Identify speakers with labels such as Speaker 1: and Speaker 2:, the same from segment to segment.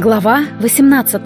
Speaker 1: Глава 18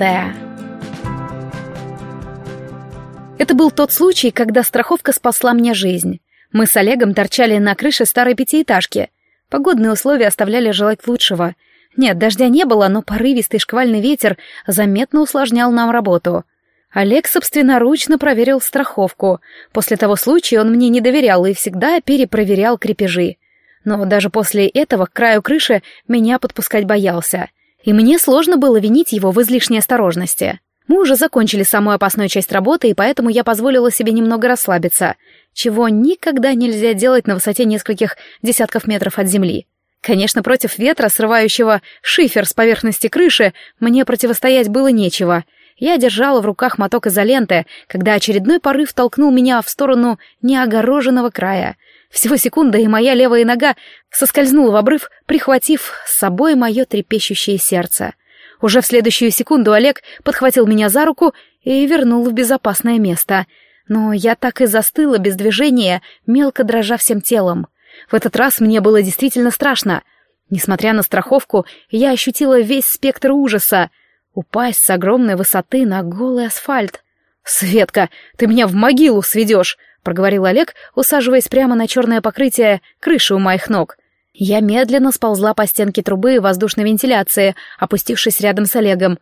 Speaker 1: Это был тот случай, когда страховка спасла мне жизнь. Мы с Олегом торчали на крыше старой пятиэтажки. Погодные условия оставляли желать лучшего. Нет, дождя не было, но порывистый шквальный ветер заметно усложнял нам работу. Олег собственноручно проверил страховку. После того случая он мне не доверял и всегда перепроверял крепежи. Но даже после этого к краю крыши меня подпускать боялся — и мне сложно было винить его в излишней осторожности. Мы уже закончили самую опасную часть работы, и поэтому я позволила себе немного расслабиться, чего никогда нельзя делать на высоте нескольких десятков метров от земли. Конечно, против ветра, срывающего шифер с поверхности крыши, мне противостоять было нечего. Я держала в руках моток изоленты, когда очередной порыв толкнул меня в сторону неогороженного края — всего секунда, и моя левая нога соскользнула в обрыв, прихватив с собой мое трепещущее сердце. Уже в следующую секунду Олег подхватил меня за руку и вернул в безопасное место. Но я так и застыла без движения, мелко дрожа всем телом. В этот раз мне было действительно страшно. Несмотря на страховку, я ощутила весь спектр ужаса. Упасть с огромной высоты на голый асфальт. «Светка, ты меня в могилу сведешь!» — проговорил Олег, усаживаясь прямо на черное покрытие крыши у моих ног. Я медленно сползла по стенке трубы воздушной вентиляции, опустившись рядом с Олегом.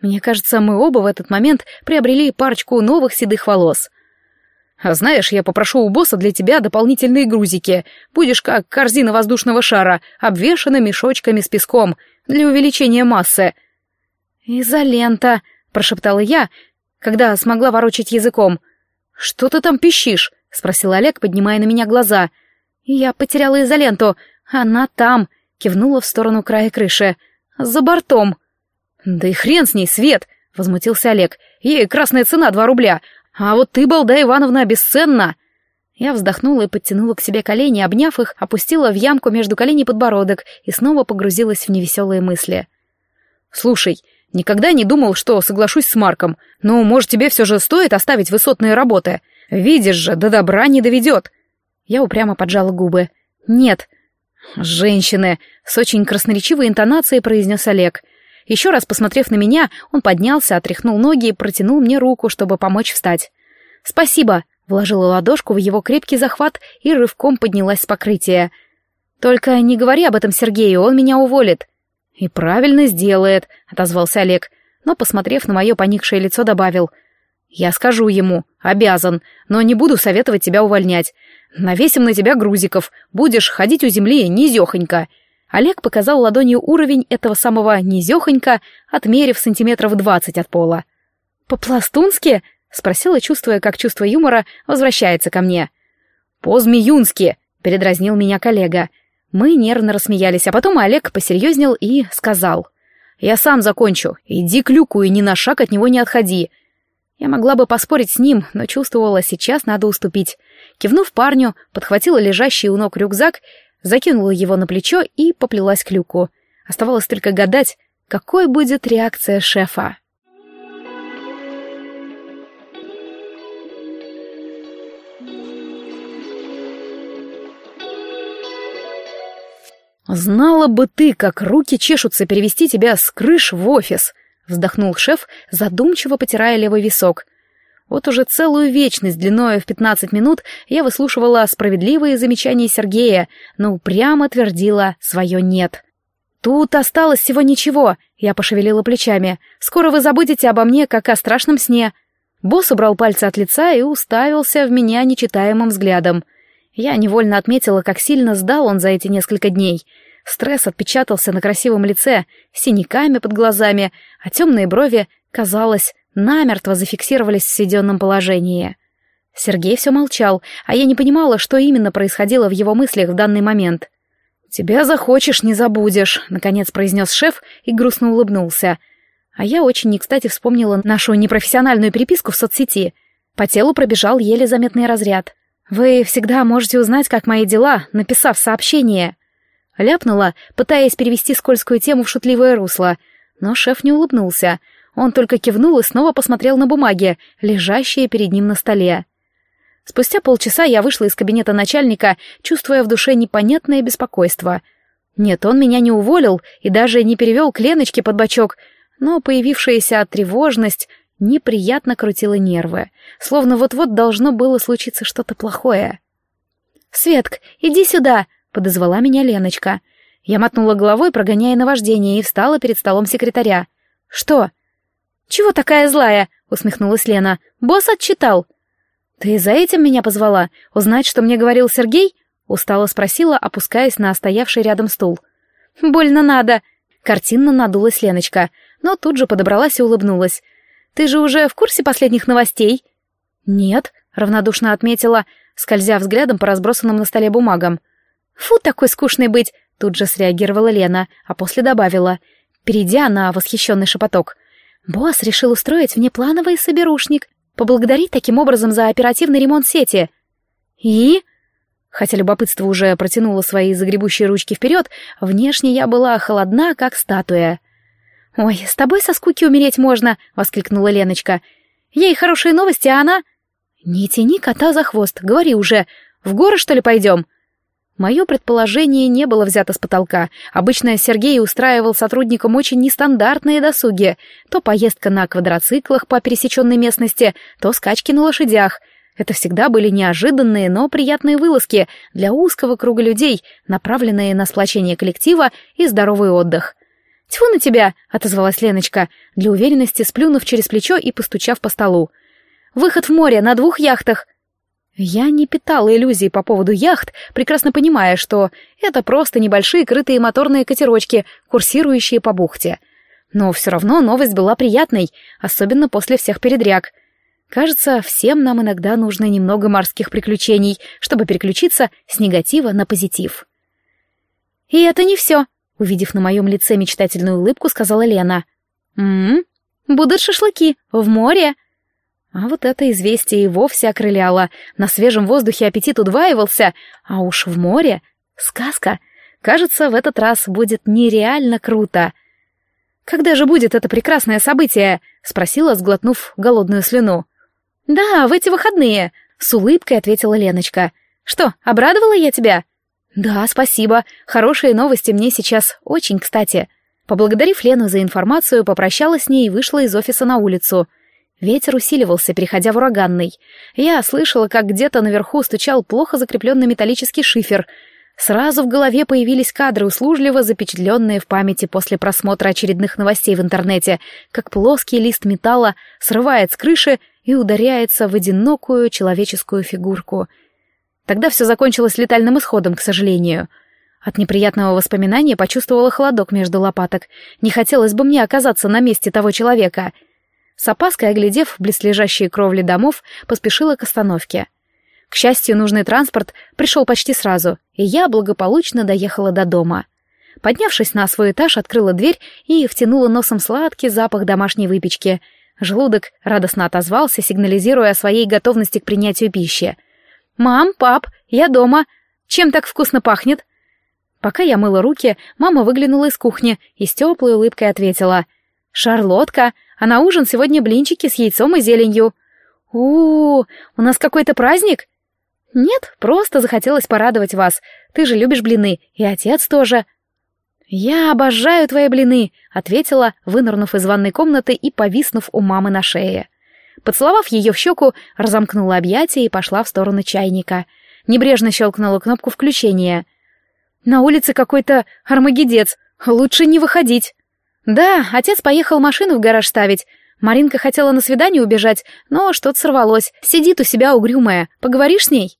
Speaker 1: Мне кажется, мы оба в этот момент приобрели парочку новых седых волос. «А знаешь, я попрошу у босса для тебя дополнительные грузики. Будешь как корзина воздушного шара, обвешана мешочками с песком, для увеличения массы». «Изолента», — прошептала я, когда смогла ворочать языком — «Что ты там пищишь?» — спросил Олег, поднимая на меня глаза. «Я потеряла изоленту. Она там», — кивнула в сторону края крыши. «За бортом». «Да и хрен с ней, Свет!» — возмутился Олег. «Ей красная цена два рубля. А вот ты, балда Ивановна, бесценна!» Я вздохнула и подтянула к себе колени, обняв их, опустила в ямку между коленей подбородок и снова погрузилась в невеселые мысли. «Слушай, Никогда не думал, что соглашусь с Марком. Но, может, тебе все же стоит оставить высотные работы? Видишь же, до добра не доведет. Я упрямо поджала губы. Нет. Женщины, с очень красноречивой интонацией произнес Олег. Еще раз посмотрев на меня, он поднялся, отряхнул ноги и протянул мне руку, чтобы помочь встать. «Спасибо», — вложила ладошку в его крепкий захват и рывком поднялась с покрытия. «Только не говори об этом Сергею, он меня уволит. «И правильно сделает», — отозвался Олег, но, посмотрев на мое поникшее лицо, добавил. «Я скажу ему, обязан, но не буду советовать тебя увольнять. Навесим на тебя грузиков, будешь ходить у земли низехонько». Олег показал ладонью уровень этого самого низехонька, отмерив сантиметров двадцать от пола. «По-пластунски?» — спросила, чувствуя, как чувство юмора возвращается ко мне. «По-змеюнски!» — передразнил меня коллега — мы нервно рассмеялись, а потом Олег посерьезнел и сказал. «Я сам закончу. Иди к люку и ни на шаг от него не отходи». Я могла бы поспорить с ним, но чувствовала, сейчас надо уступить. Кивнув парню, подхватила лежащий у ног рюкзак, закинула его на плечо и поплелась к люку. Оставалось только гадать, какой будет реакция шефа. «Знала бы ты, как руки чешутся перевести тебя с крыш в офис», — вздохнул шеф, задумчиво потирая левый висок. Вот уже целую вечность длиною в пятнадцать минут я выслушивала справедливые замечания Сергея, но упрямо твердила свое «нет». «Тут осталось всего ничего», — я пошевелила плечами. «Скоро вы забудете обо мне, как о страшном сне». Босс убрал пальцы от лица и уставился в меня нечитаемым взглядом. Я невольно отметила, как сильно сдал он за эти несколько дней. Стресс отпечатался на красивом лице, синяками под глазами, а темные брови, казалось, намертво зафиксировались в сведенном положении. Сергей все молчал, а я не понимала, что именно происходило в его мыслях в данный момент. «Тебя захочешь, не забудешь», — наконец произнес шеф и грустно улыбнулся. А я очень не кстати вспомнила нашу непрофессиональную переписку в соцсети. По телу пробежал еле заметный разряд. «Вы всегда можете узнать, как мои дела, написав сообщение». Ляпнула, пытаясь перевести скользкую тему в шутливое русло. Но шеф не улыбнулся. Он только кивнул и снова посмотрел на бумаги, лежащие перед ним на столе. Спустя полчаса я вышла из кабинета начальника, чувствуя в душе непонятное беспокойство. Нет, он меня не уволил и даже не перевел к Леночке под бочок, но появившаяся тревожность неприятно крутила нервы, словно вот-вот должно было случиться что-то плохое. «Светк, иди сюда!» — подозвала меня Леночка. Я мотнула головой, прогоняя наваждение, и встала перед столом секретаря. «Что?» «Чего такая злая?» — усмехнулась Лена. «Босс отчитал». «Ты за этим меня позвала? Узнать, что мне говорил Сергей?» — устало спросила, опускаясь на стоявший рядом стул. «Больно надо!» — картинно надулась Леночка, но тут же подобралась и улыбнулась. «Ты же уже в курсе последних новостей?» «Нет», — равнодушно отметила, скользя взглядом по разбросанным на столе бумагам. «Фу, такой скучный быть!» — тут же среагировала Лена, а после добавила, перейдя на восхищенный шепоток. «Босс решил устроить внеплановый соберушник, поблагодарить таким образом за оперативный ремонт сети». «И?» Хотя любопытство уже протянуло свои загребущие ручки вперед, внешне я была холодна, как статуя. «Ой, с тобой со скуки умереть можно!» — воскликнула Леночка. «Ей хорошие новости, а она...» «Не тяни кота за хвост, говори уже. В горы, что ли, пойдем?» Мое предположение не было взято с потолка. Обычно Сергей устраивал сотрудникам очень нестандартные досуги. То поездка на квадроциклах по пересеченной местности, то скачки на лошадях. Это всегда были неожиданные, но приятные вылазки для узкого круга людей, направленные на сплочение коллектива и здоровый отдых. «Тьфу на тебя!» — отозвалась Леночка, для уверенности сплюнув через плечо и постучав по столу. Выход в море на двух яхтах. Я не питала иллюзий по поводу яхт, прекрасно понимая, что это просто небольшие крытые моторные катерочки, курсирующие по бухте. Но все равно новость была приятной, особенно после всех передряг. Кажется, всем нам иногда нужно немного морских приключений, чтобы переключиться с негатива на позитив. «И это не все», — увидев на моем лице мечтательную улыбку, сказала Лена. «М-м, будут шашлыки в море», а вот это известие и вовсе окрыляло. На свежем воздухе аппетит удваивался, а уж в море — сказка. Кажется, в этот раз будет нереально круто. «Когда же будет это прекрасное событие?» — спросила, сглотнув голодную слюну. «Да, в эти выходные», — с улыбкой ответила Леночка. «Что, обрадовала я тебя?» «Да, спасибо. Хорошие новости мне сейчас очень кстати». Поблагодарив Лену за информацию, попрощалась с ней и вышла из офиса на улицу — Ветер усиливался, переходя в ураганный. Я слышала, как где-то наверху стучал плохо закрепленный металлический шифер. Сразу в голове появились кадры, услужливо запечатленные в памяти после просмотра очередных новостей в интернете, как плоский лист металла срывает с крыши и ударяется в одинокую человеческую фигурку. Тогда все закончилось летальным исходом, к сожалению. От неприятного воспоминания почувствовала холодок между лопаток. Не хотелось бы мне оказаться на месте того человека — с опаской оглядев близлежащие кровли домов, поспешила к остановке. К счастью, нужный транспорт пришел почти сразу, и я благополучно доехала до дома. Поднявшись на свой этаж, открыла дверь и втянула носом сладкий запах домашней выпечки. Желудок радостно отозвался, сигнализируя о своей готовности к принятию пищи. «Мам, пап, я дома. Чем так вкусно пахнет?» Пока я мыла руки, мама выглянула из кухни и с теплой улыбкой ответила. «Шарлотка, а на ужин сегодня блинчики с яйцом и зеленью. у у, у нас какой-то праздник?» «Нет, просто захотелось порадовать вас. Ты же любишь блины, и отец тоже». «Я обожаю твои блины», — ответила, вынырнув из ванной комнаты и повиснув у мамы на шее. Поцеловав ее в щеку, разомкнула объятия и пошла в сторону чайника. Небрежно щелкнула кнопку включения. «На улице какой-то армагедец. Лучше не выходить». «Да, отец поехал машину в гараж ставить. Маринка хотела на свидание убежать, но что-то сорвалось. Сидит у себя угрюмая. Поговоришь с ней?»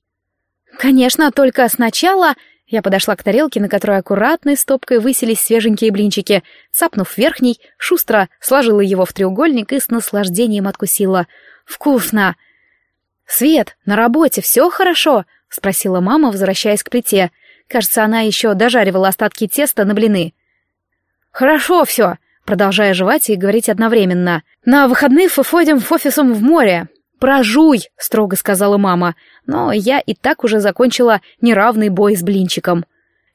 Speaker 1: «Конечно, только сначала...» Я подошла к тарелке, на которой аккуратной стопкой высились свеженькие блинчики. Цапнув верхний, шустро сложила его в треугольник и с наслаждением откусила. «Вкусно!» «Свет, на работе все хорошо?» — спросила мама, возвращаясь к плите. Кажется, она еще дожаривала остатки теста на блины. «Хорошо все», продолжая жевать и говорить одновременно. «На выходных мы ходим в офисом в море». «Прожуй», — строго сказала мама, но я и так уже закончила неравный бой с блинчиком.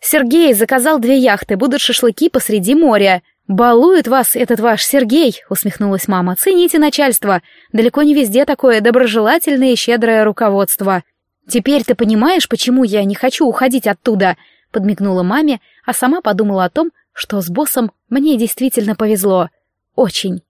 Speaker 1: «Сергей заказал две яхты, будут шашлыки посреди моря». «Балует вас этот ваш Сергей», — усмехнулась мама. «Цените начальство. Далеко не везде такое доброжелательное и щедрое руководство». «Теперь ты понимаешь, почему я не хочу уходить оттуда?» — подмигнула маме, а сама подумала о том, что с боссом мне действительно повезло. очень.